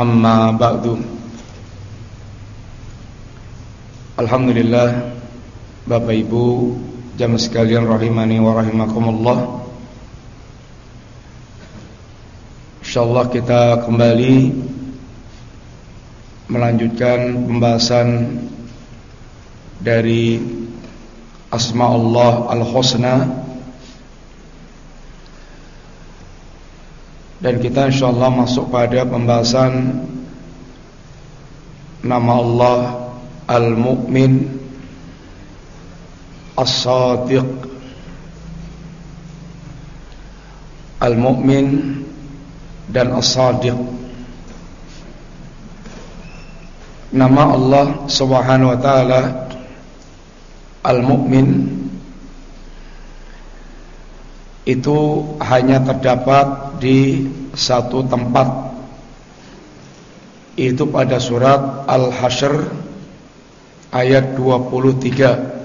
Amma ba'du. Alhamdulillah Bapak Ibu Jamaah sekalian rahimani wa rahimakumullah. Insyaallah kita kembali Melanjutkan pembahasan Dari Asma Allah Al-Husna Dan kita insyaAllah masuk pada pembahasan Nama Allah Al-Mu'min As-Sadiq. Al-Mu'min Dan As-Sadiq. Nama Allah Subhanahu Wa Taala Al-Mu'min Itu hanya terdapat di satu tempat. Itu pada surat Al-Hasyr ayat 23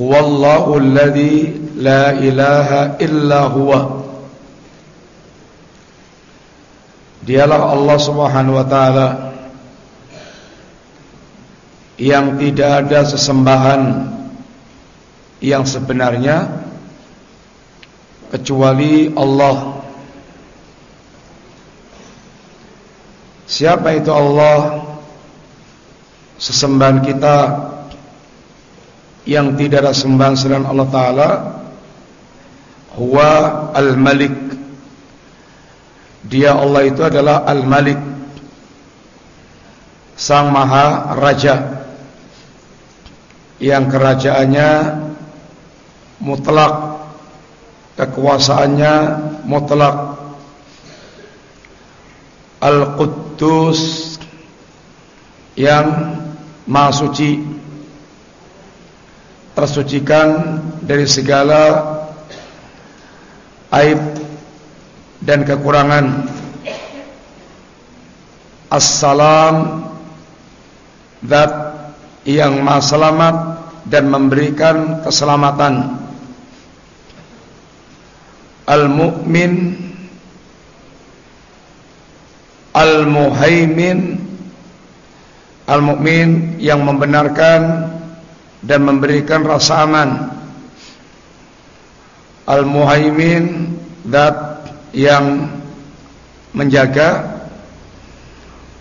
Huwallahu alladhi la ilaha illa huwa. Dialah Allah Subhanahu wa taala yang tidak ada sesembahan yang sebenarnya kecuali Allah. Siapa itu Allah? Sesembahan kita Yang tidak ada sembahan selain Allah Ta'ala Huwa Al-Malik. Dia Allah itu adalah Al-Malik Sang Maha Raja. Yang kerajaannya Mutlak. Kekuasaannya mutlak. Al-Quddus yang maha suci. Tersucikan dari segala aib dan kekurangan. Assalam Zat yang maha selamat dan memberikan keselamatan Al-Mu'min Al-Muhaimin Al-Mu'min yang membenarkan dan memberikan rasa aman. Al-Muhaimin Dat yang menjaga.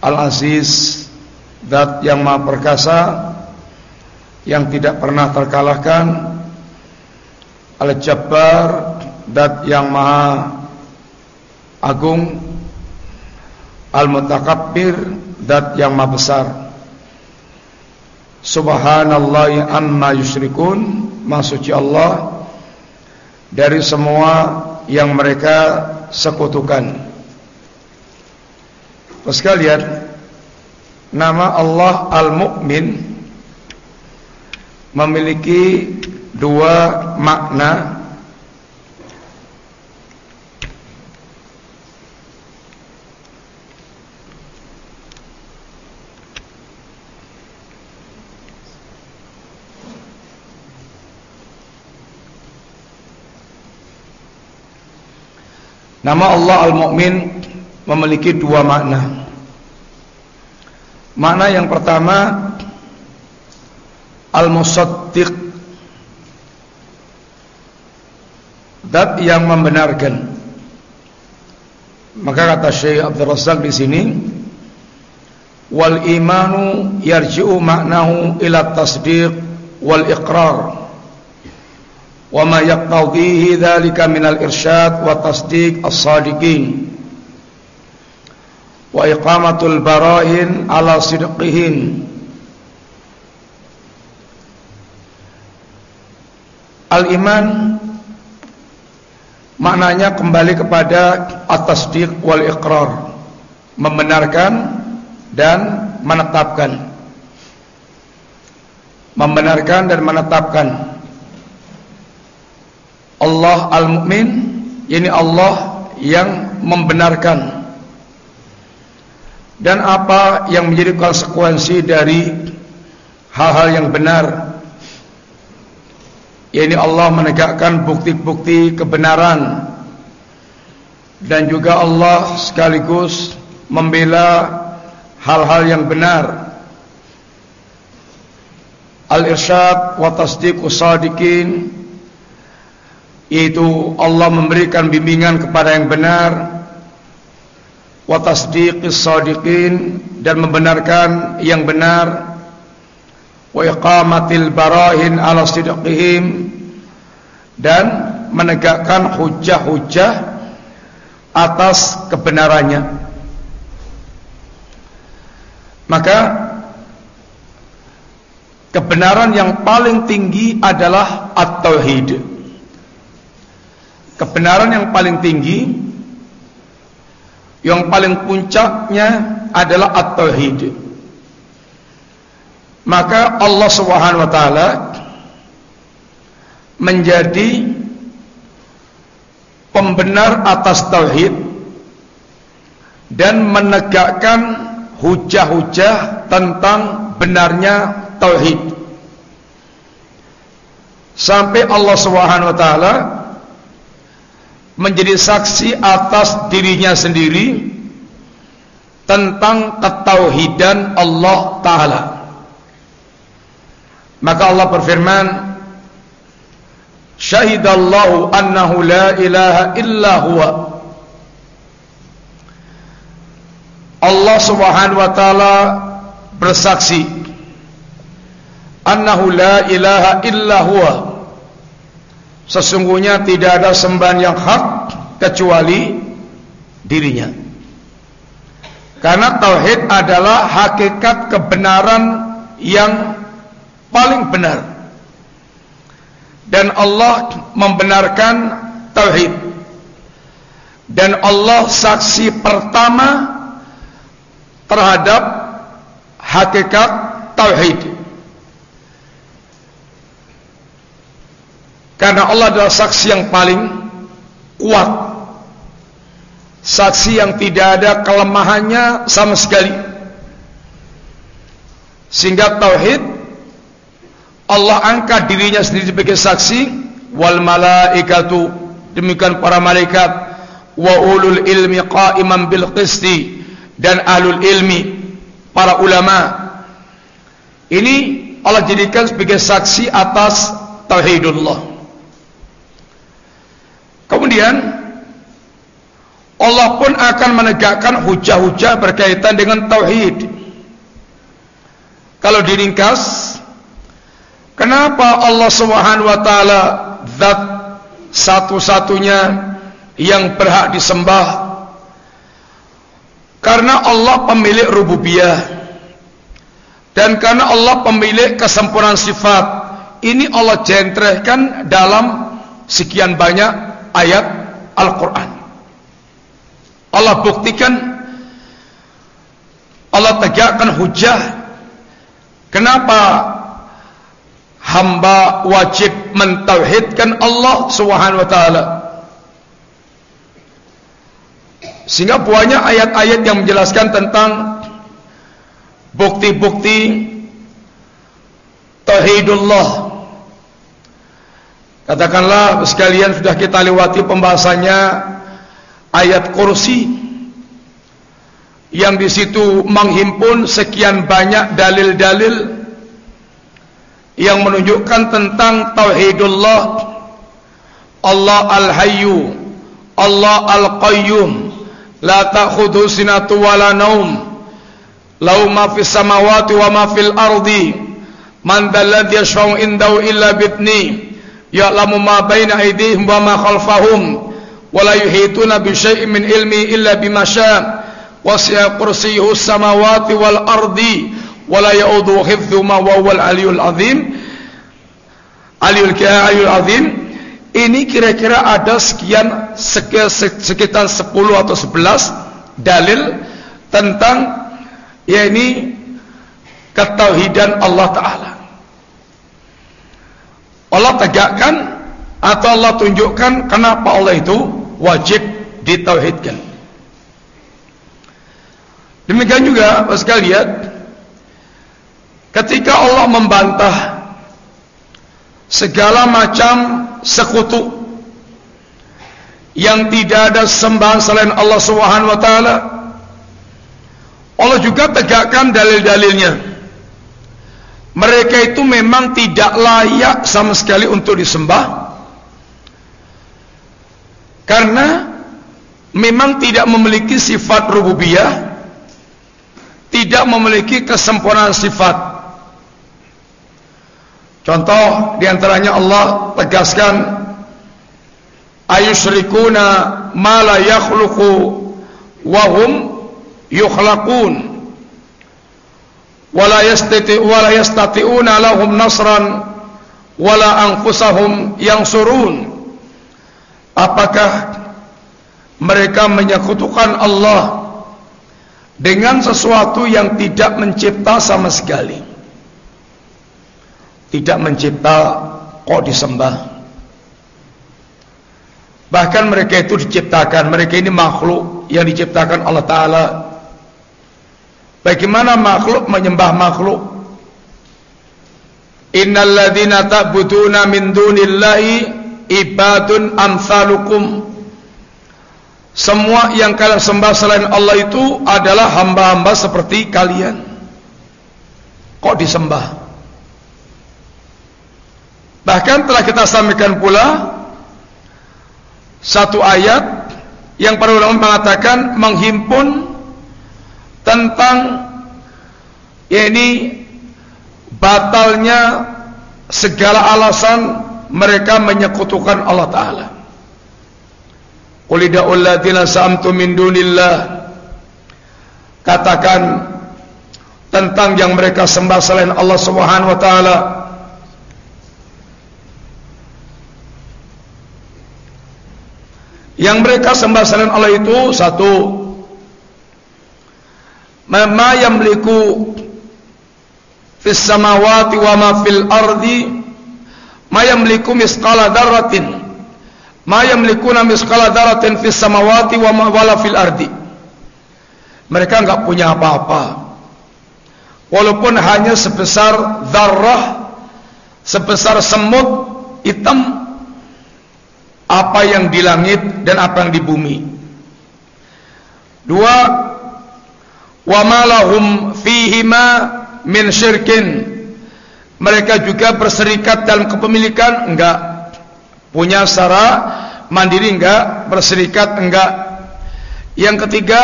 Al-Aziz Dat yang maha perkasa Yang tidak pernah terkalahkan. Al-Jabbar Dat yang maha agung Al-Mutakabbir Dat yang maha besar. Subhanallah amma yusyrikun Maksudnya Allah Dari semua yang mereka sekutukan. Sekalian Nama Allah Al-Mu'min Memiliki dua makna Nama Allah Al-Mu'min memiliki dua makna. Makna yang pertama Al-Musaddiq. Dat yang membenarkan. Maka kata Syekh Abdul Razak di sini Wal imanu yarji'u maknahu ila tasdiq wal iqrar wa ma yaqtadhihi dhalika min al-irsyad wa tasdiq as-sadiqin. Wa iqamatul al-iman maknanya kembali kepada at-tasdiq wal iqrar. Membenarkan dan menetapkan. Membenarkan dan menetapkan Allah al-Mu'min ini Allah yang membenarkan. Dan apa yang menjadi konsekuensi dari hal-hal yang benar? Yakni Allah menegakkan bukti-bukti kebenaran. Dan juga Allah sekaligus membela hal-hal yang benar. Al-irsyad wa tasdiqus yaitu Allah memberikan bimbingan kepada yang benar wa tasdiqis sadiqin dan membenarkan yang benar wa iqamatil barahin ala sidqihim dan menegakkan hujah-hujah atas kebenarannya. Maka kebenaran yang paling tinggi adalah at-tauhid kebenaran yang paling tinggi yang paling puncaknya adalah at-tauhid. Maka Allah Subhanahu wa taala menjadi pembenar atas tauhid dan menegakkan hujah-hujah tentang benarnya tauhid. Sampai Allah Subhanahu wa taala menjadi saksi atas dirinya sendiri tentang ketauhidan Allah Ta'ala. Maka Allah berfirman syahidallahu annahu la ilaha illa huwa. Allah subhanahu wa ta'ala bersaksi annahu la ilaha illa huwa Sesungguhnya tidak ada sembahan yang hak kecuali dirinya. Karena tauhid adalah hakikat kebenaran yang paling benar. Dan Allah membenarkan tauhid. Dan Allah saksi pertama terhadap hakikat tauhid. Karena Allah adalah saksi yang paling kuat. Saksi yang tidak ada kelemahannya sama sekali. Sehingga tauhid Allah angkat dirinya sendiri sebagai saksi wal malaikatu demikian para malaikat wa ulul ilmi qa'iman bil qisti dan ahlul ilmi para ulama ini Allah jadikan sebagai saksi atas tauhidullah Kemudian Allah pun akan menegakkan hujah-hujah berkaitan dengan tauhid. Kalau diringkas, kenapa Allah Subhanahu wa taala zat satu-satunya yang berhak disembah? Karena Allah pemilik rububiyah dan karena Allah pemilik kesempurnaan sifat. Ini Allah jentrehkan dalam sekian banyak ayat Al-Quran. Allah buktikan, Allah tegakkan hujah. Kenapa hamba wajib mentauhidkan Allah Subhanahu wa taala? Sehingga banyak ayat-ayat yang menjelaskan tentang bukti-bukti tauhidullah Katakanlah sekalian sudah kita lewati pembahasannya ayat kursi yang di situ menghimpun sekian banyak dalil-dalil yang menunjukkan tentang tauhidullah Allah al-hayyu Allah al-qayyum la ta'khudhu sinatu wala naum lahu ma fis samawati wa ma fil ardi man dalladhi yashfa'u indahu illa bidni ya'lamu ma baina aydihim wa ma khalfahum wa la yuhituna bi syai'in min ilmi illa bima syaa. Wasi'a kursiyyuhu samawati wal ardi wa la ya'udu hifdhuma wa huwal aliyyul azim. Aliyyul aliyyul azim. Ini kira-kira ada sekian sekitar 10 atau 11 dalil tentang ya ini ketauhidan Allah Ta'ala Allah tegakkan atau Allah tunjukkan kenapa Allah itu wajib ditauhidkan. Demikian juga sekalian ketika Allah membantah segala macam sekutu yang tidak ada sembahan selain Allah Subhanahu wa taala Allah juga tegakkan dalil-dalilnya mereka itu memang tidak layak sama sekali untuk disembah. Karena memang tidak memiliki sifat rububiyah tidak memiliki kesempurnaan sifat. Contoh di antaranya Allah tegaskan ayusyrikuna ma la yakhluqu wa hum yukhlaqun wala yastati wala nasran wala anfusahum yansurun. Apakah mereka menyekutukan Allah dengan sesuatu yang tidak mencipta sama sekali? Tidak mencipta kok disembah? Bahkan mereka itu diciptakan mereka ini makhluk yang diciptakan Allah Ta'ala bagaimana makhluk menyembah makhluk? Innal ladhina ta'buduna min dunillahi ibadun amsalukum. Semua yang kalian sembah selain Allah itu adalah hamba-hamba seperti kalian. Kok disembah? Bahkan telah kita sampaikan pula satu ayat yang para ulama mengatakan menghimpun tentang ini batalnya segala alasan mereka menyekutukan Allah Taala. Qul ida'ul ladzina sa'amtu min dunillah katakan tentang yang mereka sembah selain Allah Subhanahu wa taala Yang mereka sembah selain Allah itu satu ma yamliku fis samawati wa ma fil ardi ma yamliku misqala dzarratin ma yamlikuna misqala dzarratin fis samawati wa ma wala fil ardi mereka enggak punya apa-apa walaupun hanya sebesar zarrah sebesar semut hitam apa yang di langit dan apa yang di bumi. Dua, wa malahum fihima min syirkin. Mereka juga berserikat dalam kepemilikan enggak punya secara mandiri enggak, berserikat enggak. Yang ketiga,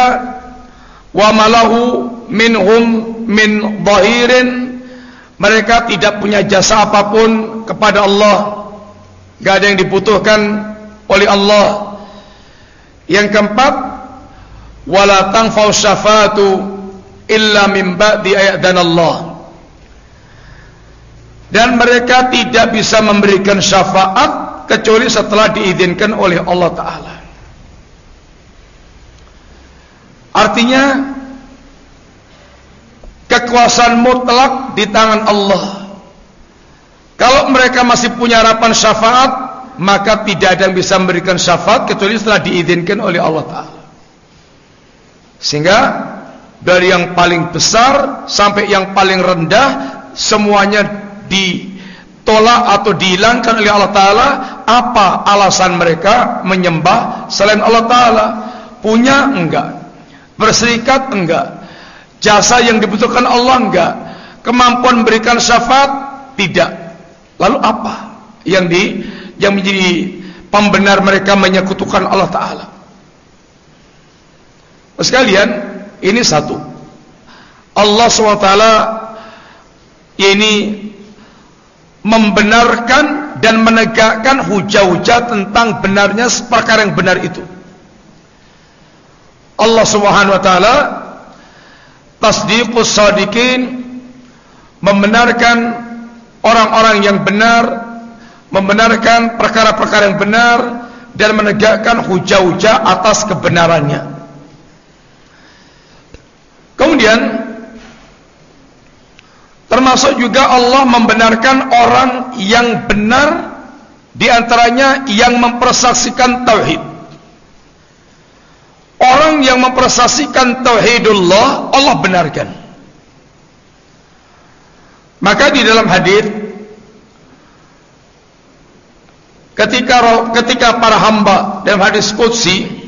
wa malahu minhum min dhahirin. Mereka tidak punya jasa apa pun kepada Allah. Enggak ada yang dibutuhkan oleh Allah. Yang keempat, wala tanfa'u syafatu illa min ba'di Allah. Dan mereka tidak bisa memberikan syafaat kecuali setelah diizinkan oleh Allah taala. Artinya kekuasaan mutlak di tangan Allah. Kalau mereka masih punya harapan syafaat, maka tidak ada yang bisa memberikan syafaat kecuali setelah diizinkan oleh Allah Ta'ala sehingga dari yang paling besar sampai yang paling rendah semuanya ditolak atau dihilangkan oleh Allah Ta'ala. Apa alasan mereka menyembah selain Allah Ta'ala? Punya enggak? Berserikat enggak? Jasa yang dibutuhkan Allah enggak? Kemampuan memberikan syafaat? Tidak. Lalu apa yang di yang menjadi pembenar mereka menyekutukan Allah Ta'ala? Sekalian ini satu Allah SWT ini membenarkan dan menegakkan hujah-hujah tentang benarnya perkara yang benar itu Allah Subhanahu wa taala tasdiqus sadiqin membenarkan orang-orang yang benar membenarkan perkara-perkara yang benar dan menegakkan hujah-hujah atas kebenarannya. Kemudian termasuk juga Allah membenarkan orang yang benar di antaranya yang mempersaksikan tauhid. Orang yang mempersaksikan tauhidullah Allah benarkan. Maka di dalam hadis ketika ketika para hamba dalam hadis qudsi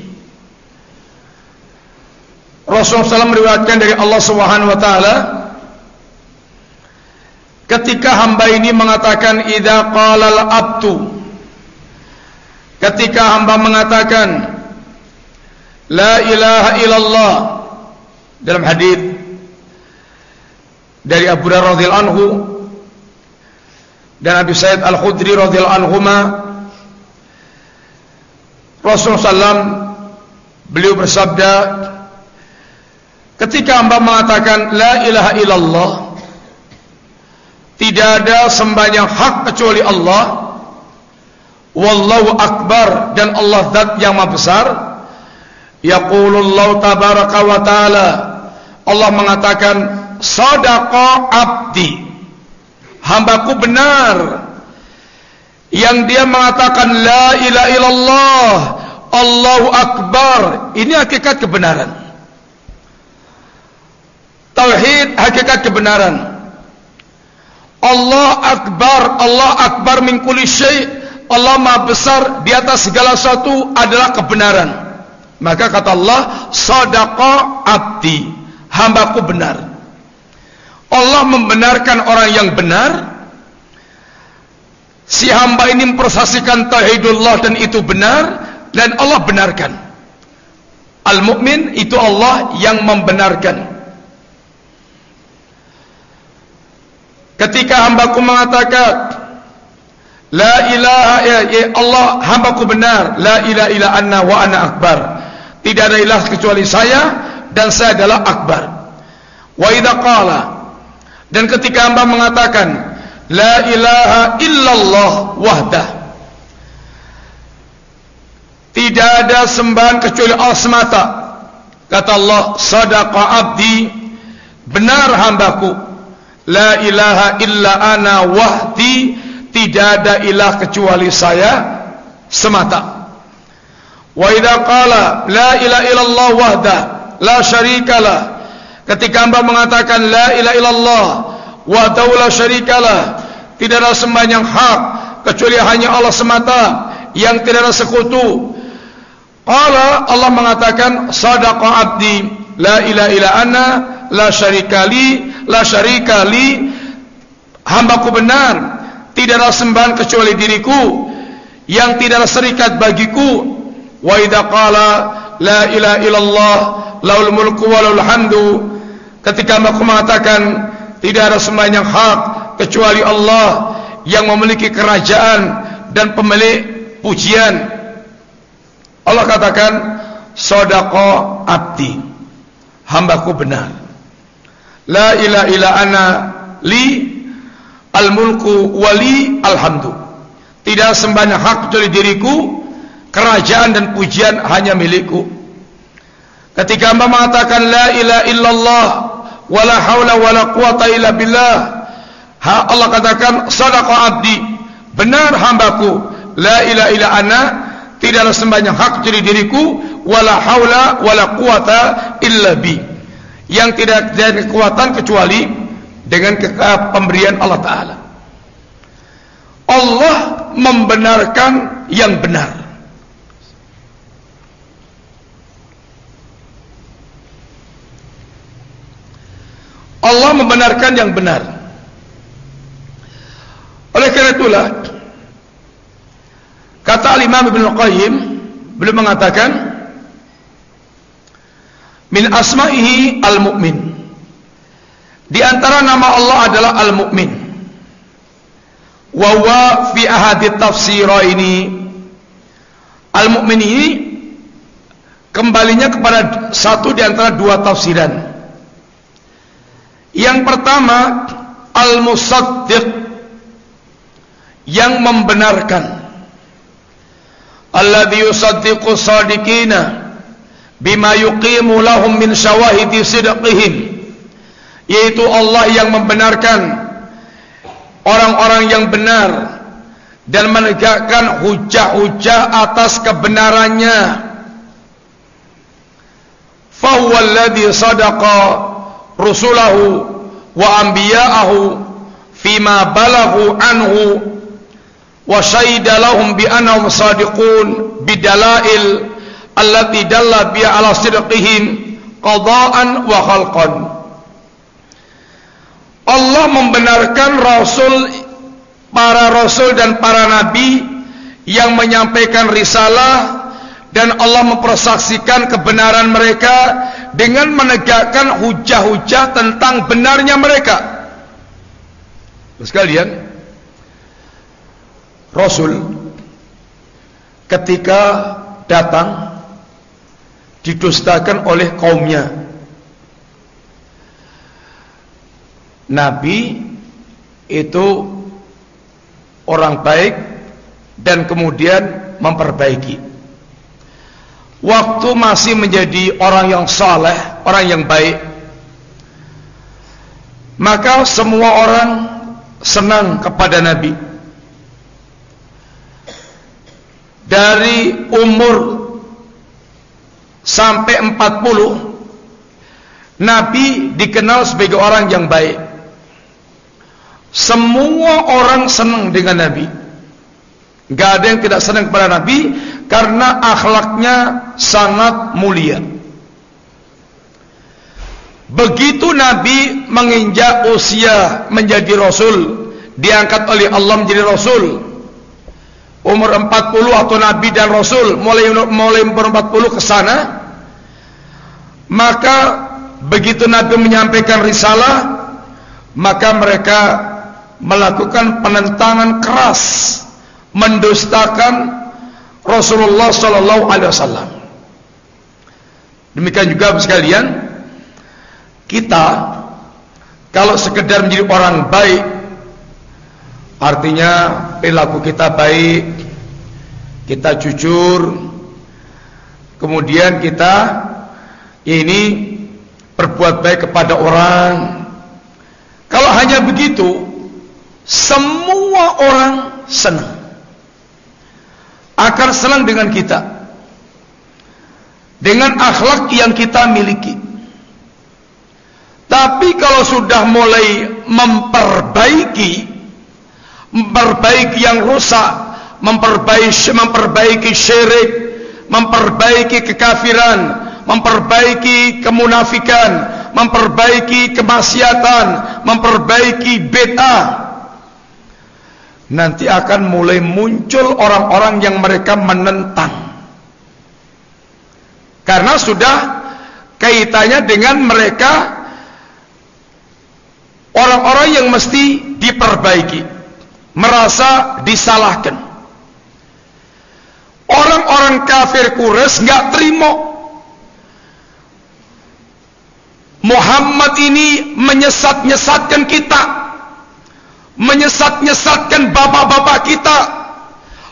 Rasulullah SAW meriwayatkan dari Allah Subhanahu wa taala ketika hamba ini mengatakan idza qala al-abdu ketika hamba mengatakan la ilaha illallah dalam hadis dari Abu Hurairah radhiyallahu anhu dan Abi Sa'id Al-Khudri radhiyallahu anhuma Rasulullah SAW beliau bersabda ketika hamba mengatakan la ilaha illallah tidak ada sembahyang hak kecuali Allah. Wallahu akbar dan Allah zat yang maha besar. Yaqulullahu tabaraka wa taala. Allah mengatakan sadaqa abdi. Hambaku benar. Yang dia mengatakan la ilaha illallah Allahu akbar ini hakikat kebenaran tauhid hakikat kebenaran. Allah akbar Allah akbar min kulli syai. Allah maha besar di atas segala sesuatu adalah kebenaran. Maka kata Allah sadaqa abdi. Hambaku benar. Allah membenarkan orang yang benar. Si hamba ini mempersaksikan tauhidullah dan itu benar dan Allah benarkan. Al-mu'min itu Allah yang membenarkan ketika hambaku mengatakan la ilaha ya, ya Allah hambaku benar. La ilaha illa anna wa ana akbar. Tidak ada ilah kecuali saya dan saya adalah akbar. Wa idza qala dan ketika hamba mengatakan La ilaha illallah wahdah Tidak ada sembahan kecuali Allah semata. Kata Allah Sadaqa abdi Benar hambaku La ilaha illa ana wahdi. Tidak ada ilah kecuali saya Semata. Wa idha qala La ilaha illallah wahdah La syarikalah. Ketika hamba mengatakan La ilaha illallah wahdahu la syarikalah tidak ada sembahan yang hak kecuali hanya Allah semata yang tidak ada sekutu. Qala Allah mengatakan sadaqa abdi la ilaha illa ana la syarikali la syarikali hambaku benar tidak ada sembahan kecuali diriku yang tidak ada serikat bagiku wa idza qala la ilaha illallah laul mulku wa laul hamdu ketika hambaku mengatakan tidak ada sembahan yang hak kecuali Allah yang memiliki kerajaan dan pemilik pujian. Allah katakan, "Shadaqa abdi." Hambaku benar. La ilaha illa ana li al-mulku wali alhamdu. Tidak sembahan yang hak kecuali diriku, kerajaan dan pujian hanya milikku. Ketika hamba mengatakan la ilaha illallah wala haula wala quwata illa billah Allah katakan sadaqa abdi. Benar hambaku. La ilaha illa ana tidaklah sembahyang hak jadi diriku. Wala haula wala quwata illa bi yang tidak ada kekuatan kecuali dengan pemberian Allah taala Allah membenarkan yang benar Allah membenarkan yang benar. Oleh karena itulah kata Imam Ibnu Qayyim beliau mengatakan min asma'ihi al-mu'min. Di antara nama Allah adalah al-mu'min. Wa huwa fi ahadit tafsiraini al-mu'min ini kembalinya kepada satu di antara dua tafsiran. Yang pertama al-musaddiq yang membenarkan alladhi yusaddiqu sadiqina bima yuqimu lahum min syawahidi sidqihim. Yaitu Allah yang membenarkan orang-orang yang benar dan menegakkan hujah-hujah atas kebenarannya. Fahuwa alladhi sadaqa rusulahu wa anbiya'ahu fima balagu anhu wa syahida lahum bi annahum sadiqun bidalail allati dalla bi ala sidqihim qada'an wa khalqan Allah membenarkan rasul para rasul dan para nabi yang menyampaikan risalah dan Allah mempersaksikan kebenaran mereka dengan menegakkan hujah-hujah tentang benarnya mereka. Sekalian, Rasul ketika datang didustakan oleh kaumnya. Nabi itu orang baik dan kemudian memperbaiki waktu masih menjadi orang yang saleh, orang yang baik, maka semua orang senang kepada Nabi. Dari umur sampai 40 Nabi dikenal sebagai orang yang baik. Semua orang senang dengan Nabi. Gak ada yang tidak senang kepada Nabi karena akhlaknya sangat mulia. Begitu Nabi menginjak usia menjadi Rasul, diangkat oleh Allah menjadi Rasul. Umur 40 atau Nabi dan Rasul mulai mulai umur 40 ke sana. Maka begitu Nabi menyampaikan risalah, maka mereka melakukan penentangan keras, mendustakan Rasulullah sallallahu alaihi wasallam. Demikian juga sekalian kita kalau sekedar menjadi orang baik artinya perilaku kita baik, kita jujur, kemudian kita ini berbuat baik kepada orang. Kalau hanya begitu, semua orang senang. Akan senang dengan kita. Dengan akhlak yang kita miliki. Tapi kalau sudah mulai memperbaiki memperbaiki yang rusak. Memperbaiki memperbaiki syirik. Memperbaiki kekafiran. Memperbaiki kemunafikan. Memperbaiki kemaksiatan. Memperbaiki bid'ah. Nanti akan mulai muncul orang-orang yang mereka menentang. Karena sudah kaitannya dengan mereka orang-orang yang mesti diperbaiki merasa disalahkan orang-orang kafir kures nggak terima Muhammad ini menyesat-nyesatkan kita menyesat-nyesatkan bapak-bapak kita,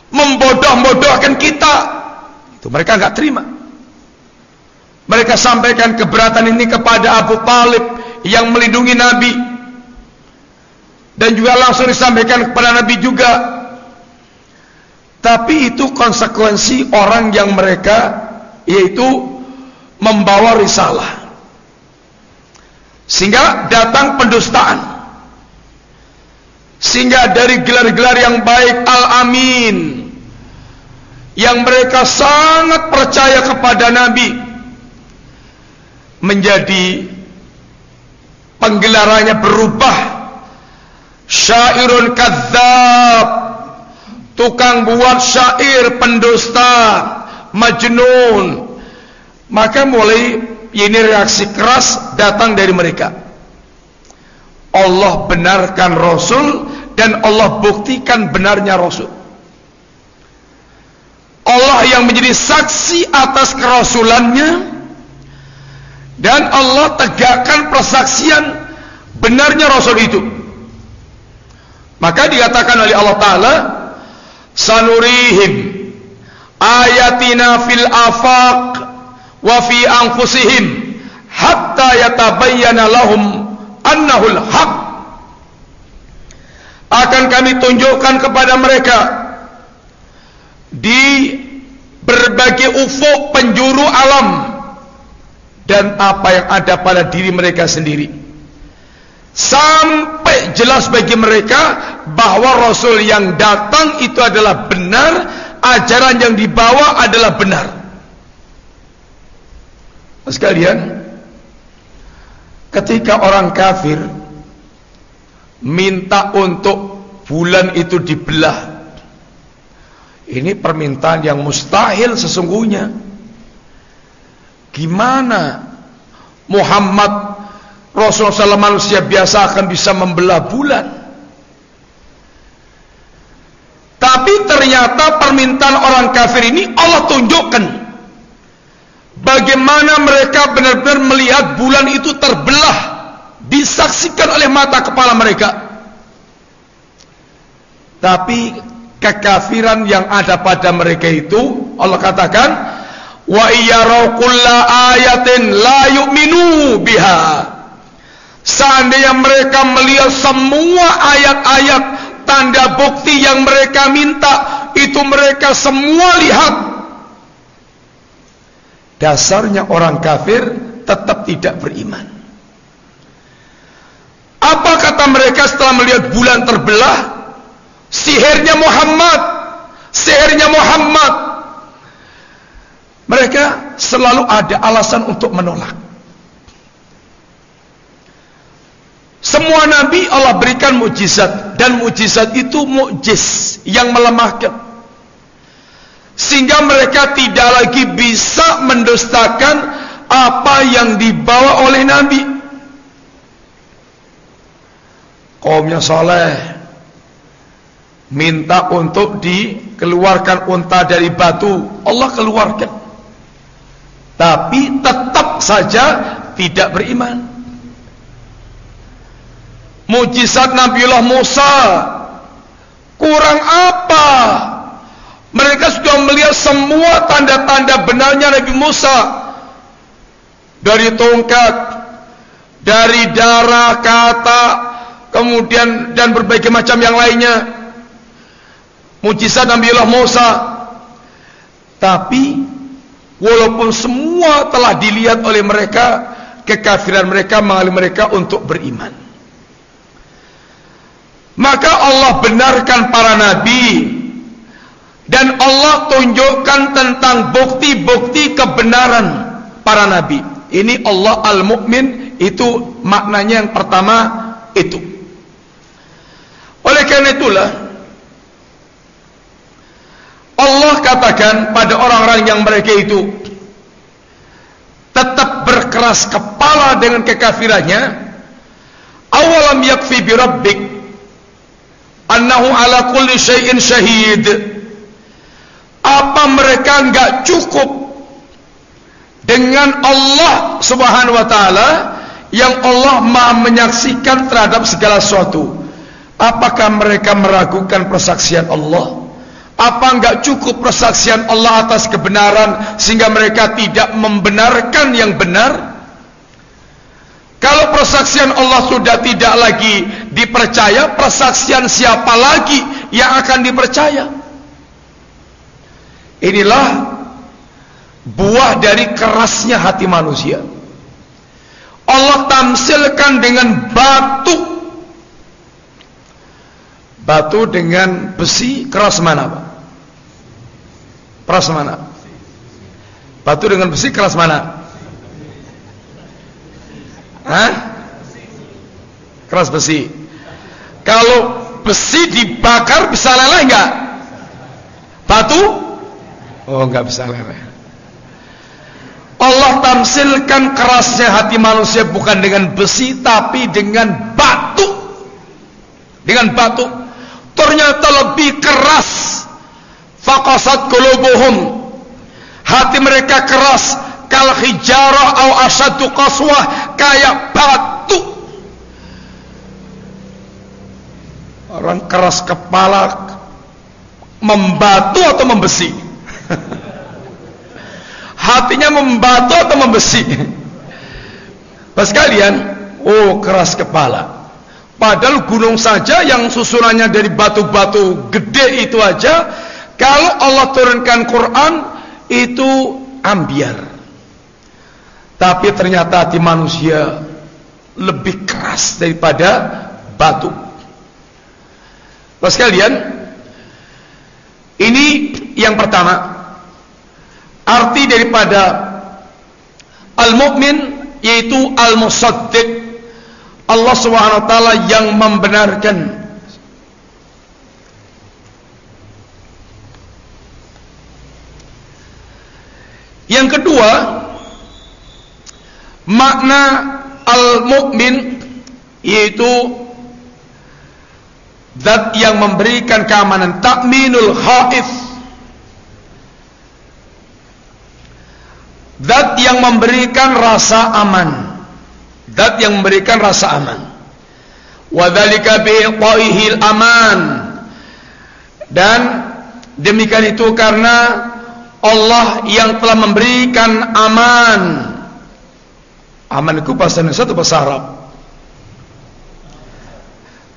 membodoh-bodohkan kita. Itu mereka nggak terima. Mereka sampaikan keberatan ini kepada Abu Talib yang melindungi Nabi. Dan juga langsung disampaikan kepada Nabi juga. Tapi itu konsekuensi orang yang mereka yaitu membawa risalah. Sehingga datang pendustaan. Sehingga dari gelar-gelar yang baik Al-Amin Yang mereka sangat percaya kepada Nabi Menjadi Penggelarannya berubah Syairun kadzab Tukang buat syair pendusta Majnun Maka mulai Ini reaksi keras datang dari mereka Allah benarkan Rasul dan Allah buktikan benarnya Rasul. Allah yang menjadi saksi atas kerasulannya dan Allah tegakkan persaksian benarnya Rasul itu. Maka dikatakan oleh Allah Ta'ala Sanurihim Ayatina fil afaq Wa fi anfusihim Hatta yatabayyana lahum Annahul haq. Akan kami tunjukkan kepada mereka Di berbagai ufuk penjuru alam Dan apa yang ada pada diri mereka sendiri sampai jelas bagi mereka bahwa Rasul yang datang itu adalah benar, ajaran yang dibawa adalah benar. Sekalian, ketika orang kafir minta untuk bulan itu dibelah, ini permintaan yang mustahil sesungguhnya. Gimana Muhammad Rasulullah SAW manusia biasa akan bisa membelah bulan. Tapi ternyata permintaan orang kafir ini Allah tunjukkan bagaimana mereka benar-benar melihat bulan itu terbelah disaksikan oleh mata kepala mereka. Tapi kekafiran yang ada pada mereka itu Allah katakan wa kulla ayatin la yu'minu biha Seandainya mereka melihat semua ayat-ayat tanda bukti yang mereka minta, itu mereka semua lihat. Dasarnya orang kafir tetap tidak beriman. Apa kata mereka setelah melihat bulan terbelah? Sihirnya Muhammad, sihirnya Muhammad. Mereka selalu ada alasan untuk menolak. Semua nabi Allah berikan mujizat dan mujizat itu mukjiz yang melemahkan. Sehingga mereka tidak lagi bisa mendustakan apa yang dibawa oleh nabi. Kaumnya soleh minta untuk dikeluarkan unta dari batu, Allah keluarkan. Tapi tetap saja tidak beriman. Mujizat Nabiullah Musa kurang apa? Mereka sudah melihat semua tanda-tanda benarnya Nabi Musa dari tongkat, dari darah, kata, kemudian dan berbagai macam yang lainnya. Mujizat Nabiullah Musa. Tapi walaupun semua telah dilihat oleh mereka, kekafiran mereka mengalih mereka untuk beriman. Maka Allah benarkan para nabi dan Allah tunjukkan tentang bukti-bukti kebenaran para nabi. Ini Allah Al-Mu'min itu maknanya yang pertama itu. Oleh karena itulah Allah katakan pada orang-orang yang mereka itu tetap berkeras kepala dengan kekafirannya awalam yakfi annahu ala kulli syai'in syahid. Apa mereka enggak cukup dengan Allah Subhanahu wa taala yang Allah Maha menyaksikan terhadap segala sesuatu? Apakah mereka meragukan persaksian Allah? Apa enggak cukup persaksian Allah atas kebenaran sehingga mereka tidak membenarkan yang benar kalau persaksian Allah sudah tidak lagi dipercaya, persaksian siapa lagi yang akan dipercaya? Inilah buah dari kerasnya hati manusia. Allah tamsilkan dengan batu. Batu dengan besi keras mana, Pak? Keras mana? Batu dengan besi keras mana? Hah? Keras besi. Kalau besi dibakar bisa leleh enggak? Batu? Oh, enggak bisa leleh. Allah tamsilkan kerasnya hati manusia bukan dengan besi tapi dengan batu. Dengan batu. Ternyata lebih keras. Faqasat qulubuhum. Hati mereka keras kal hijarah au asadu qaswah kayak batu. Orang keras kepala membatu atau membesi? Hatinya membatu atau membesi? Pas kalian oh keras kepala. Padahal gunung saja yang susunannya dari batu-batu gede itu aja kalau Allah turunkan Quran itu ambiar tapi ternyata hati manusia lebih keras daripada batu. Pas kalian Ini yang pertama. Arti daripada Al-Mu'min Yaitu Al-Musaddiq. Allah SWT yang membenarkan Yang kedua Makna Al-Mu'min Yaitu Zat yang memberikan keamanan Takminul khaif Zat yang memberikan rasa aman. Zat yang memberikan rasa aman. Wadhalika bi'ta'ihil aman. Dan demikian itu karena Allah yang telah memberikan aman Aman itu bahasa Indonesia atau bahasa Arab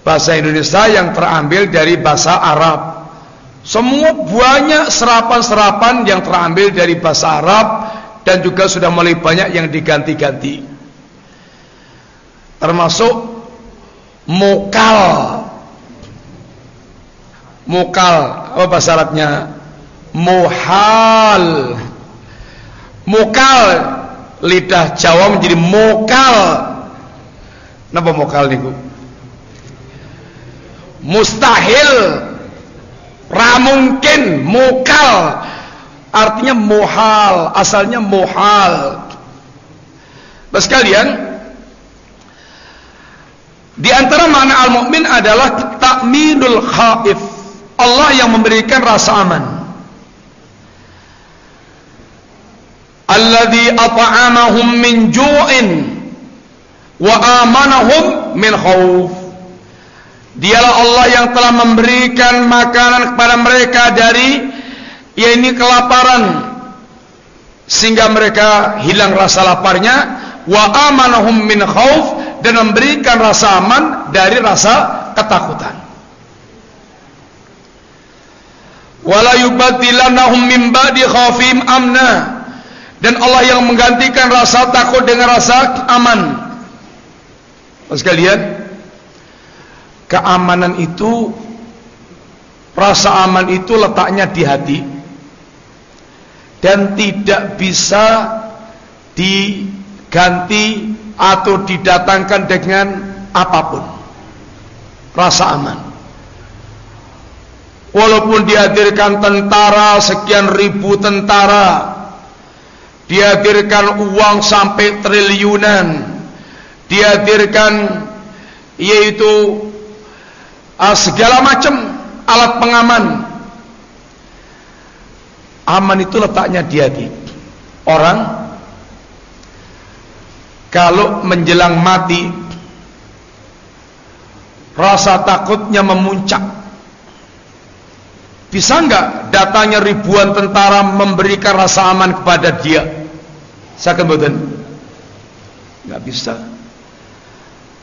bahasa Indonesia yang terambil dari bahasa Arab. Semua banyak serapan-serapan yang terambil dari bahasa Arab dan juga sudah mulai banyak yang diganti-ganti. Termasuk mokal. Mokal, apa bahasa Arabnya? Mohal. Mokal lidah Jawa menjadi mokal. Napa mokal niku? mustahil. Ramungkin mukal artinya muhal asalnya muhal Bapak sekalian di antara makna al-mu'min adalah takminul khaif. Allah yang memberikan rasa aman alladhi at'amahum min ju'in wa amanahum min khauf Dialah Allah yang telah memberikan makanan kepada mereka dari ya ini kelaparan sehingga mereka hilang rasa laparnya wa amanahum min khauf dan memberikan rasa aman dari rasa ketakutan. Wala yubaddilannahum min ba'di khaufim amna dan Allah yang menggantikan rasa takut dengan rasa aman. Sekalian, keamanan itu rasa aman itu letaknya di hati. Dan tidak bisa diganti atau didatangkan dengan apa pun. Rasa aman. Walaupun dihadirkan tentara sekian ribu tentara dihadirkan uang sampai triliunan. Dihadirkan yaitu uh, segala macam alat pengaman. Aman itu letaknya di hati. Orang kalau menjelang mati rasa takutnya memuncak. Bisa enggak datanya ribuan tentara memberikan rasa aman kepada dia saya kemudian enggak bisa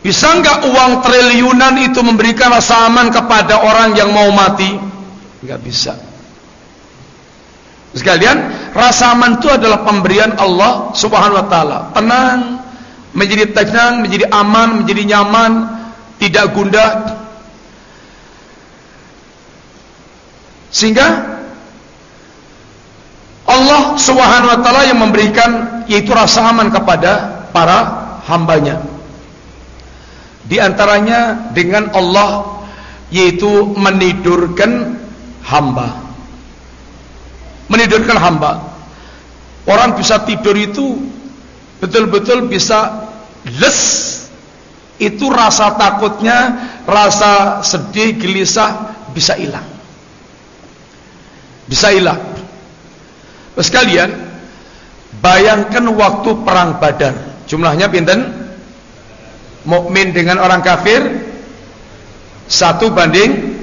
bisa enggak uang triliunan itu memberikan rasa aman kepada orang yang mau mati? Enggak bisa. Sekalian, rasa aman itu adalah pemberian Allah Subhanahu wa taala. Tenang, menjadi tenang, menjadi aman, menjadi nyaman, tidak gundah. Sehingga Allah Subhanahu wa taala yang memberikan yaitu rasa aman kepada para hambanya. Di antaranya dengan Allah yaitu menidurkan hamba. Menidurkan hamba. Orang bisa tidur itu betul-betul bisa les itu rasa takutnya, rasa sedih, gelisah bisa hilang. Bisa hilang. Sekalian, bayangkan waktu perang Badar. Jumlahnya pinten? mukmin dengan orang kafir Satu banding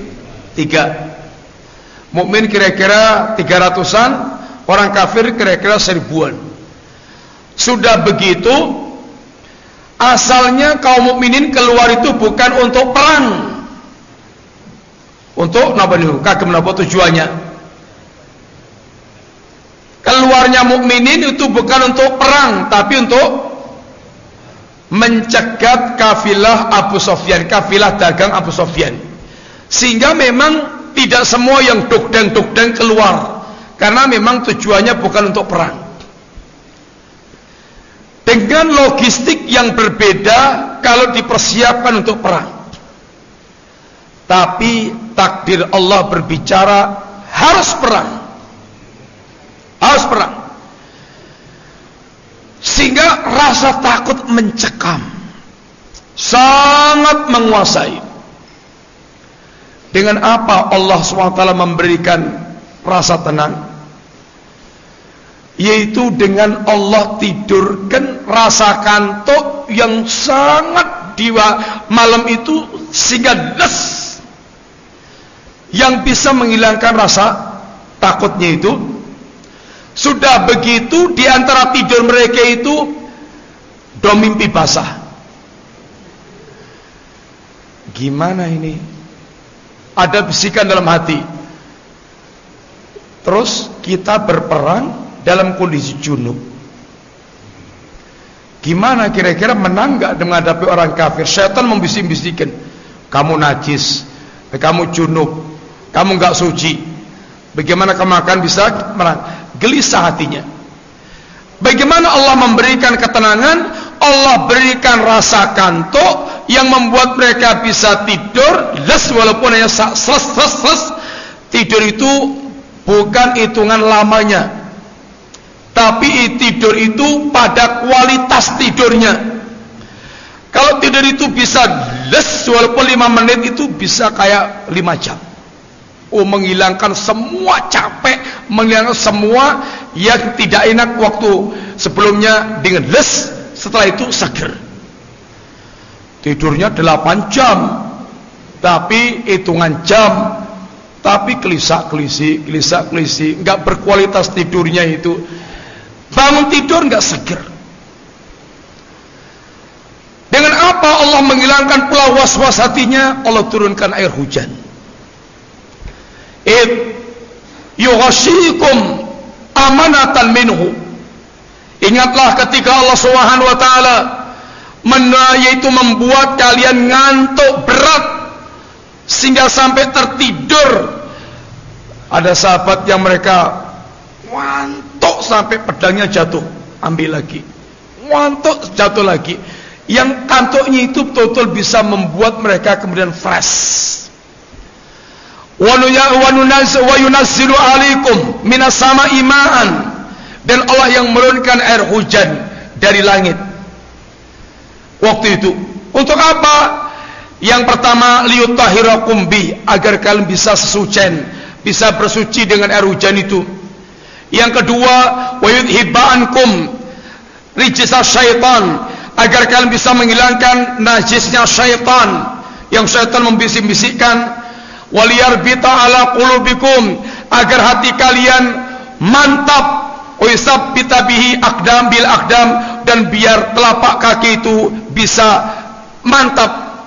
tiga. Mukmin kira-kira tiga ratusan, orang kafir kira-kira seribuan. Sudah begitu, asalnya kaum mukminin keluar itu bukan untuk perang. Untuk napa niku? Kagem napa tujuannya? Keluarnya mukminin itu bukan untuk perang, tapi untuk mencegat kafilah Abu Sofyan, kafilah dagang Abu Sofyan. Sehingga memang tidak semua yang dukdeng-dukdeng keluar. Karena memang tujuannya bukan untuk perang. Dengan logistik yang berbeda kalau dipersiapkan untuk perang. Tapi takdir Allah berbicara harus perang. Harus perang. Sehingga rasa takut mencekam. Sangat menguasai. Dengan apa Allah SWT memberikan rasa tenang? Yaitu dengan Allah tidurkan rasa kantuk yang sangat di malam itu sehingga les yang bisa menghilangkan rasa takutnya itu sudah begitu di antara tidur mereka itu do mimpi basah. Gimana ini? Ada bisikan dalam hati. Terus kita berperang dalam kondisi junub. Gimana kira-kira menang gak menghadapi orang kafir? Setan membisik-bisikin, kamu najis, kamu junub, kamu gak suci. Bagaimana kamu akan bisa menang? Gelisah hatinya. Bagaimana Allah memberikan ketenangan? Allah berikan rasa kantuk yang membuat mereka bisa tidur. Les walaupun hanya ses ses ses tidur itu bukan hitungan lamanya. Tapi tidur itu pada kualitas tidurnya. Kalau tidur itu bisa les walaupun 5 menit itu bisa kayak 5 jam Oh menghilangkan semua capek, menghilangkan semua yang tidak enak waktu sebelumnya dengan les, setelah itu seger. Tidurnya 8 jam, tapi hitungan jam, tapi kelisak kelisi, kelisak kelisi, nggak berkualitas tidurnya itu. Bangun tidur nggak seger. Dengan apa Allah menghilangkan pula was-was hatinya? Allah turunkan air hujan id yughashikum amanatan minhu. Ingatlah ketika Allah Subhanahu wa taala yaitu membuat kalian ngantuk berat sehingga sampai tertidur. Ada sahabat yang mereka ngantuk sampai pedangnya jatuh. Ambil lagi. Ngantuk jatuh lagi. Yang kantuknya itu betul-betul bisa membuat mereka kemudian fresh wa yunazzilu alaikum minas sama imaan dan Allah yang menurunkan air hujan dari langit. Waktu itu. Untuk apa? Yang pertama liyutahhirakum bi agar kalian bisa sesucen bisa bersuci dengan air hujan itu. Yang kedua wa yudhibankum rijsa syaitan agar kalian bisa menghilangkan najisnya syaitan yang syaitan membisik-bisikkan waliyarbita ala qulubikum agar hati kalian mantap. Uisab bitabihi akdam bil akdam dan biar telapak kaki itu bisa mantap.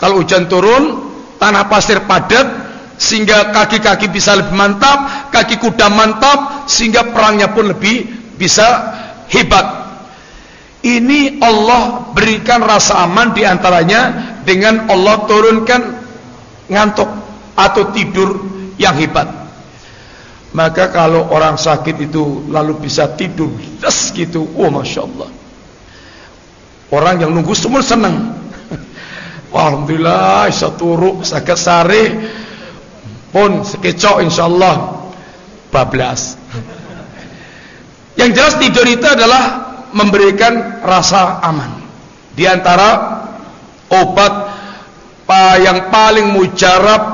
Kalau hujan turun tanah pasir padat sehingga kaki-kaki bisa lebih mantap kaki kuda mantap sehingga perangnya pun lebih bisa hebat. Ini Allah berikan rasa aman di antaranya dengan Allah turunkan ngantuk atau tidur yang hebat. Maka kalau orang sakit itu lalu bisa tidur des gitu, oh masya Allah. Orang yang nunggu semua senang. Alhamdulillah bisa turu sakit sari pun sekecok insyaallah bablas. Yang jelas tidur itu adalah memberikan rasa aman. Di antara obat yang paling mujarab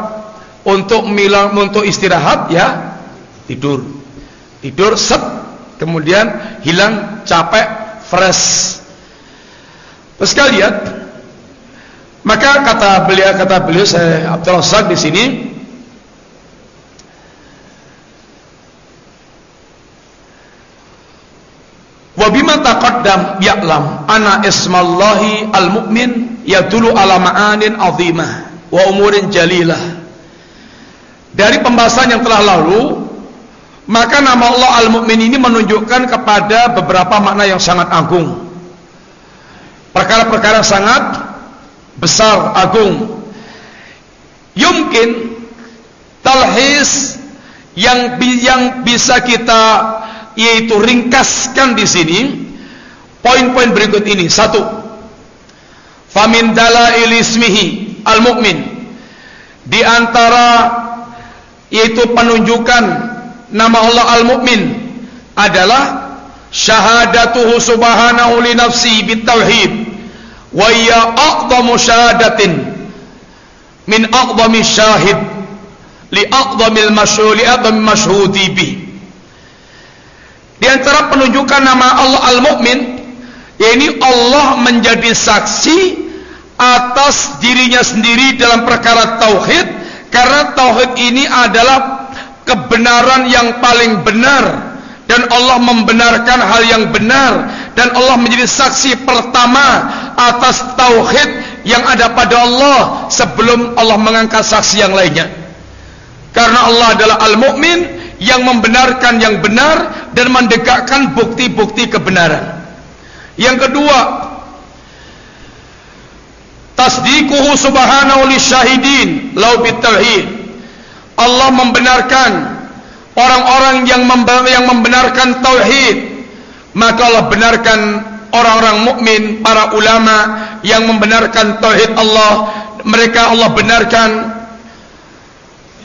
untuk milang untuk istirahat ya tidur tidur set kemudian hilang capek fresh terus kalian Maka kata beliau kata beliau saya Abdul Razak di sini Wa bima taqaddam ya'lam ana ismallahi al-mu'min yadulu ala ma'anin azimah wa umurin jalilah. Dari pembahasan yang telah lalu, maka nama Allah Al-Mu'min ini menunjukkan kepada beberapa makna yang sangat agung. Perkara-perkara sangat besar, agung. Yumkin talhis yang yang bisa kita yaitu ringkaskan di sini poin-poin berikut ini. Satu, famin dalail ismihi al-mu'min. Di antara yaitu penunjukan nama Allah al-mu'min adalah syahadatuhu subhanahu li nafsi bitauhid wa ya aqdamu syahadatin min aqdami syahid li aqdamil masyhur li aqdami masyhudi bih. Di antara penunjukan nama Allah Al-Mu'min, yakni Allah menjadi saksi atas dirinya sendiri dalam perkara tauhid karena tauhid ini adalah kebenaran yang paling benar. Dan Allah membenarkan hal yang benar. Dan Allah menjadi saksi pertama atas tauhid yang ada pada Allah sebelum Allah mengangkat saksi yang lainnya. Karena Allah adalah al-mu'min yang membenarkan yang benar dan mendekatkan bukti-bukti kebenaran. Yang kedua, tasdiquhu subhanahu li syahidin lau bitauhid. Allah membenarkan orang-orang yang yang membenarkan tauhid, maka Allah benarkan orang-orang mukmin, para ulama yang membenarkan tauhid Allah, mereka Allah benarkan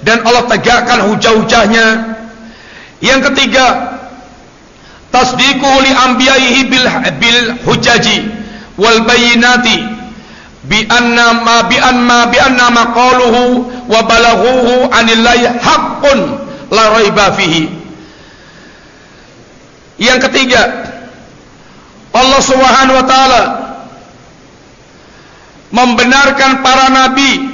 dan Allah tegakkan hujah-hujahnya. Yang ketiga, tasdiquhu li anbiya'ihi bil bil hujaji wal bayinati bi anna ma bi anna bi anna ma qaluhu wa balaghuhu anillahi haqqun la raiba fihi yang ketiga Allah Subhanahu wa taala membenarkan para nabi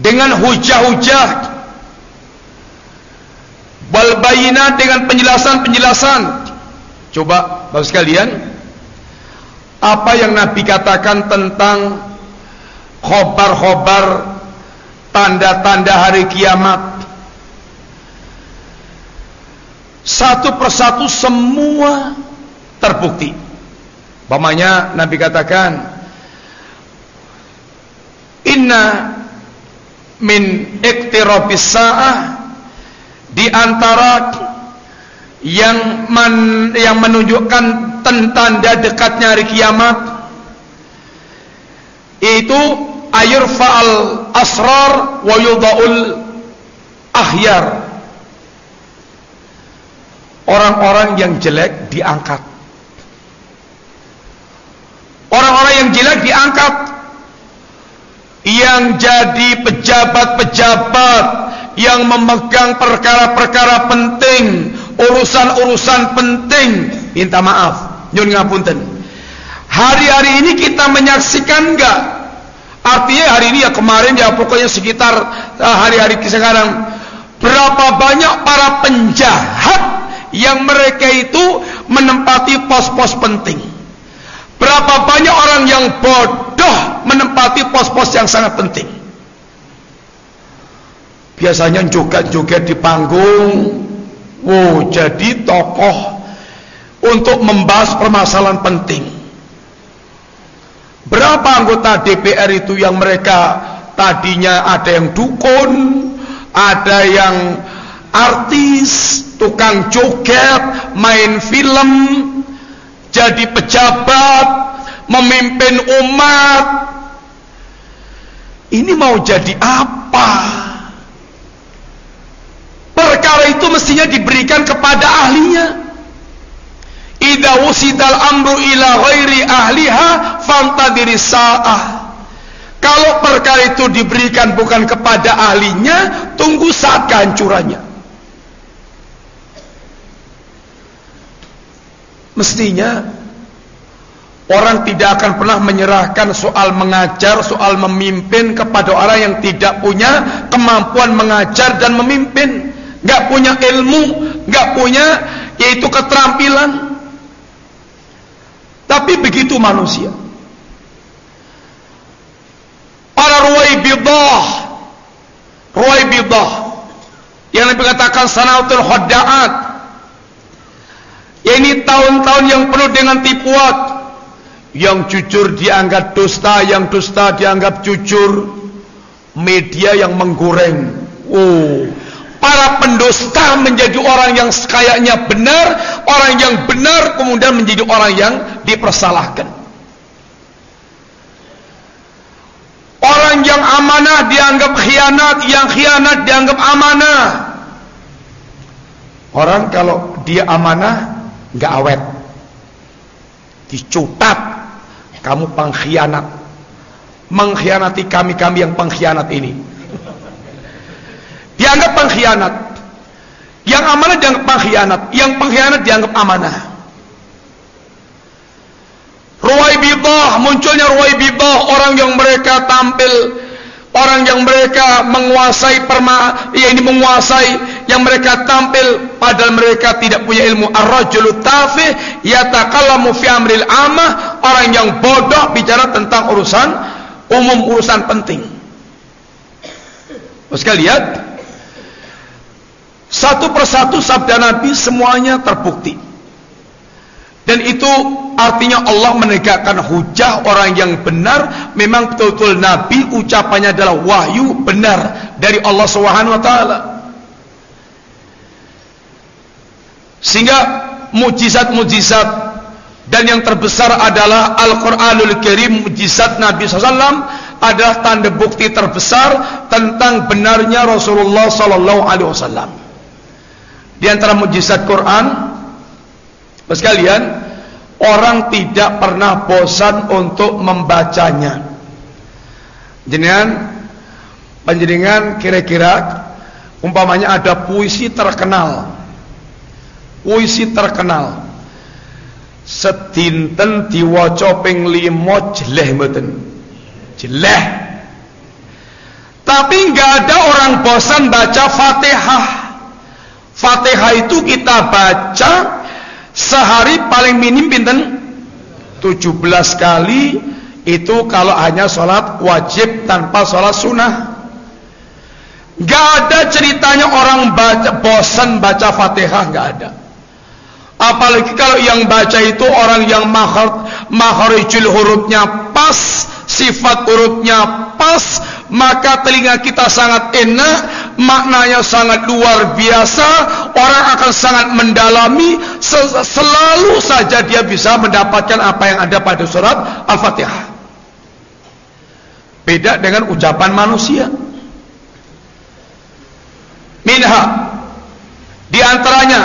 dengan hujah-hujah bayinat dengan penjelasan-penjelasan. Coba Bapak sekalian, apa yang Nabi katakan tentang khobar-khobar tanda-tanda hari kiamat satu persatu semua terbukti. Bapaknya Nabi katakan Inna min iktirabis sa'ah di antara yang man, yang menunjukkan tanda dekatnya hari kiamat itu ayurfa'al asrar wa yudha'ul ahyar orang-orang yang jelek diangkat. Orang-orang yang jelek diangkat. Yang jadi pejabat-pejabat yang memegang perkara-perkara penting, urusan-urusan penting, minta maaf, nyun ngapunten. Hari-hari ini kita menyaksikan enggak? Artinya hari ini ya kemarin ya pokoknya sekitar eh, hari-hari sekarang berapa banyak para penjahat yang mereka itu menempati pos-pos penting. Berapa banyak orang yang bodoh menempati pos-pos yang sangat penting biasanya joget-joget di panggung wow jadi tokoh untuk membahas permasalahan penting. Berapa anggota DPR itu yang mereka tadinya ada yang dukun ada yang artis tukang joget main film jadi pejabat memimpin umat. Ini mau jadi apa perkara itu mestinya diberikan kepada ahlinya. Idza wusidal amru ila ghairi ahliha fantadiri sa'ah. Kalau perkara itu diberikan bukan kepada ahlinya tunggu saat kehancurannya. Mestinya Orang tidak akan pernah menyerahkan soal mengajar, soal memimpin kepada orang yang tidak punya kemampuan mengajar dan memimpin, nggak punya ilmu, nggak punya yaitu keterampilan. Tapi begitu manusia. Para ruwai bidah, ruwai bidah yang lebih katakan sanatul khadda'at. Ini tahun-tahun yang penuh dengan tipuan, yang jujur dianggap dusta, yang dusta dianggap jujur. Media yang menggoreng. Oh, para pendusta menjadi orang yang kayaknya benar, orang yang benar kemudian menjadi orang yang dipersalahkan. Orang yang amanah dianggap khianat, yang khianat dianggap amanah. Orang kalau dia amanah nggak awet, dicutat kamu pengkhianat. Mengkhianati kami-kami yang pengkhianat ini. Dianggap pengkhianat. Yang amanah dianggap pengkhianat. Yang pengkhianat dianggap amanah. Ruwaibidah, munculnya ruwaibidah orang yang mereka tampil orang yang mereka menguasai perma ya ini menguasai yang mereka tampil padahal mereka tidak punya ilmu ar-rajulu tafih yatakallamu fi amril amah orang yang bodoh bicara tentang urusan umum urusan penting sekali lihat satu persatu sabda Nabi semuanya terbukti dan itu artinya Allah menegakkan hujah orang yang benar memang betul-betul nabi ucapannya adalah wahyu benar dari Allah Subhanahu wa taala. Sehingga mujizat-mujizat dan yang terbesar adalah Al-Qur'anul Karim mujizat Nabi SAW adalah tanda bukti terbesar tentang benarnya Rasulullah sallallahu alaihi wasallam. Di antara mujizat Quran Sekalian, orang tidak pernah bosan untuk membacanya. Jenengan panjenengan kira-kira umpamanya ada puisi terkenal. Puisi terkenal. Sedinten diwaca ping 5 jeleh mboten. Jeleh. Tapi nggak ada orang bosan baca Fatihah. Fatihah itu kita baca Sehari paling minim pinten 17 kali itu kalau hanya sholat wajib tanpa sholat sunnah. Gak ada ceritanya orang baca bosan baca fatihah gak ada. Apalagi kalau yang baca itu orang yang mahar, maharijul hurufnya pas, sifat hurufnya pas, maka telinga kita sangat enak, maknanya sangat luar biasa, orang akan sangat mendalami, selalu saja dia bisa mendapatkan apa yang ada pada surat Al-Fatihah. Beda dengan ucapan manusia. Minha di antaranya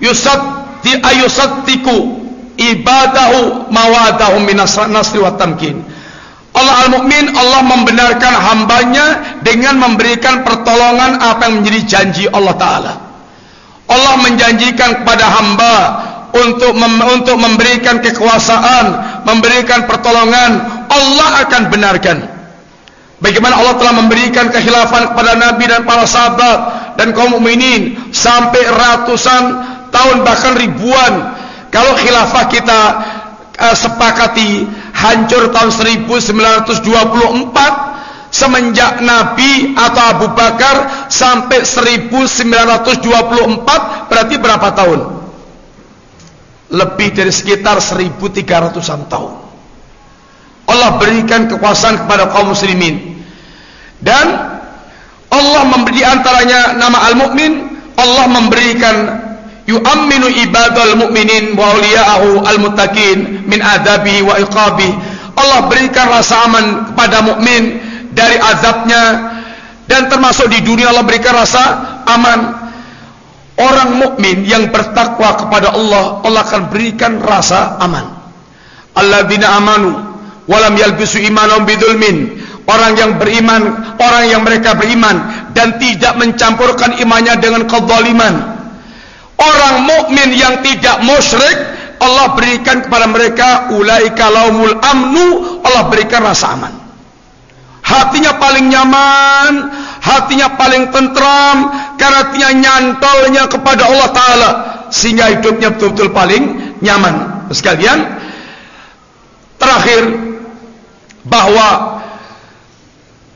yusad di ayusattiku ibadahu mawadahu minas nasri wa tamkin. Allah al-mu'min Allah membenarkan hambanya dengan memberikan pertolongan apa yang menjadi janji Allah Ta'ala. Allah menjanjikan kepada hamba untuk mem untuk memberikan kekuasaan, memberikan pertolongan, Allah akan benarkan. Bagaimana Allah telah memberikan kekhilafan kepada Nabi dan para sahabat dan kaum mukminin sampai ratusan tahun bahkan ribuan kalau khilafah kita uh, sepakati hancur tahun 1924 semenjak Nabi atau Abu Bakar sampai 1924 berarti berapa tahun? Lebih dari sekitar 1300-an tahun. Allah berikan kekuasaan kepada kaum muslimin. Dan Allah memberi antaranya nama Al-Mu'min, Allah memberikan yu'amminu ibadal mu'minin wa awliya'ahu al-muttaqin min adabihi wa iqabihi. Allah berikan rasa aman kepada mukmin dari azabnya. Dan termasuk di dunia Allah berikan rasa aman. Orang mukmin yang bertakwa kepada Allah Allah akan berikan rasa aman. Alladzina amanu walam yalbisu imanahum bidzulmin. Orang yang beriman orang yang mereka beriman dan tidak mencampurkan imannya dengan kezaliman Orang mukmin yang tidak musyrik Allah berikan kepada mereka ulaika laumul amnu, Allah berikan rasa aman. Hatinya paling nyaman, hatinya paling tentram karena nyantolnya kepada Allah taala sehingga hidupnya betul-betul paling nyaman. Sekalian terakhir bahwa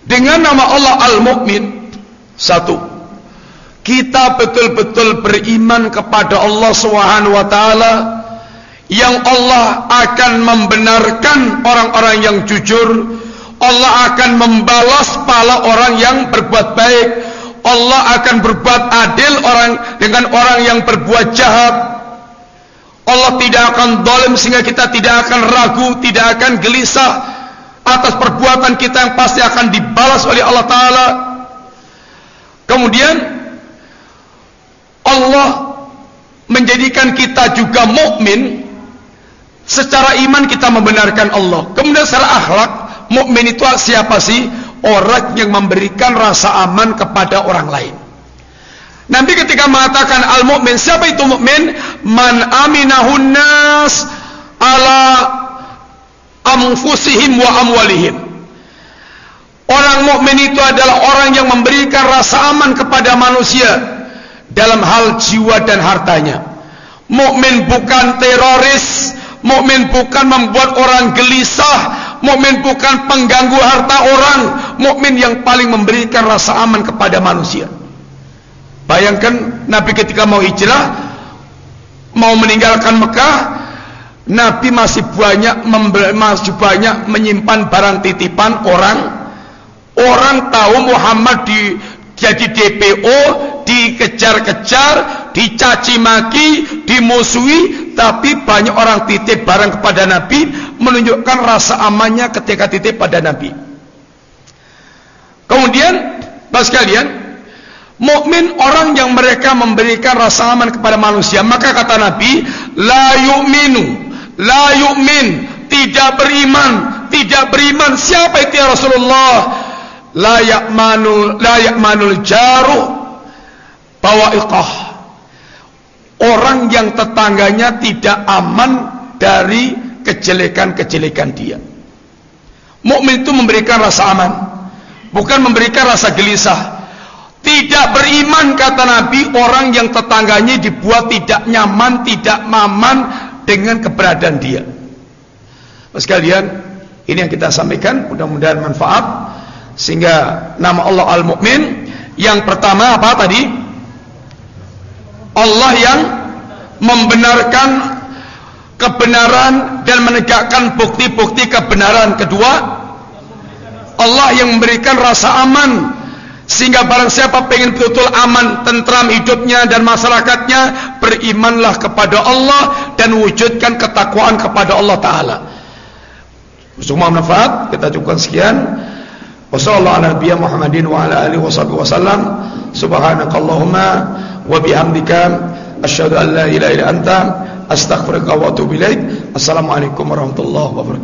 dengan nama Allah Al-Mu'min satu kita betul-betul beriman kepada Allah Subhanahu wa taala yang Allah akan membenarkan orang-orang yang jujur. Allah akan membalas pala orang yang berbuat baik. Allah akan berbuat adil orang dengan orang yang berbuat jahat. Allah tidak akan dolim sehingga kita tidak akan ragu tidak akan gelisah atas perbuatan kita yang pasti akan dibalas oleh Allah Ta'ala. Kemudian Allah menjadikan kita juga mukmin secara iman kita membenarkan Allah. Kemudian secara akhlak mukmin itu siapa sih? Orang yang memberikan rasa aman kepada orang lain. Nanti ketika mengatakan al mukmin siapa itu mukmin? Man aminahun nas ala amfusihim wa amwalihim. Orang mukmin itu adalah orang yang memberikan rasa aman kepada manusia dalam hal jiwa dan hartanya. Mukmin bukan teroris, mukmin bukan membuat orang gelisah, mukmin bukan pengganggu harta orang, mukmin yang paling memberikan rasa aman kepada manusia. Bayangkan Nabi ketika mau hijrah mau meninggalkan Mekah, Nabi masih banyak masih banyak menyimpan barang titipan orang. Orang tahu Muhammad di jadi DPO dikejar-kejar, dicaci maki, dimusuhi, tapi banyak orang titip barang kepada Nabi menunjukkan rasa amannya ketika titip pada Nabi. Kemudian, pas kalian, mukmin orang yang mereka memberikan rasa aman kepada manusia, maka kata Nabi, la yu'minu, la yu'min, tidak beriman, tidak beriman. Siapa itu ya Rasulullah? La ya'manul la ya'manul jaru bawa'iqah. Orang yang tetangganya tidak aman dari kejelekan-kejelekan dia. Mukmin itu memberikan rasa aman bukan memberikan rasa gelisah. Tidak beriman kata Nabi orang yang tetangganya dibuat tidak nyaman tidak aman dengan keberadaan dia. Sekalian ini yang kita sampaikan mudah-mudahan manfaat sehingga nama Allah Al-Mu'min yang pertama apa tadi? Allah yang membenarkan kebenaran dan menegakkan bukti-bukti kebenaran. Kedua Allah yang memberikan rasa aman. Sehingga barang siapa pengen betul-betul aman tentram hidupnya dan masyarakatnya berimanlah kepada Allah dan wujudkan ketakwaan kepada Allah Ta'ala. Semua manfaat kita cukupkan sekian wassalamualaikum warahmatullahi wabarakatuh subhanakallahumma wa bihamdika asyhadu an la ilaha illa anta astaghfiruka wa atubu ilaik. Assalamualaikum warahmatullahi wabarakatuh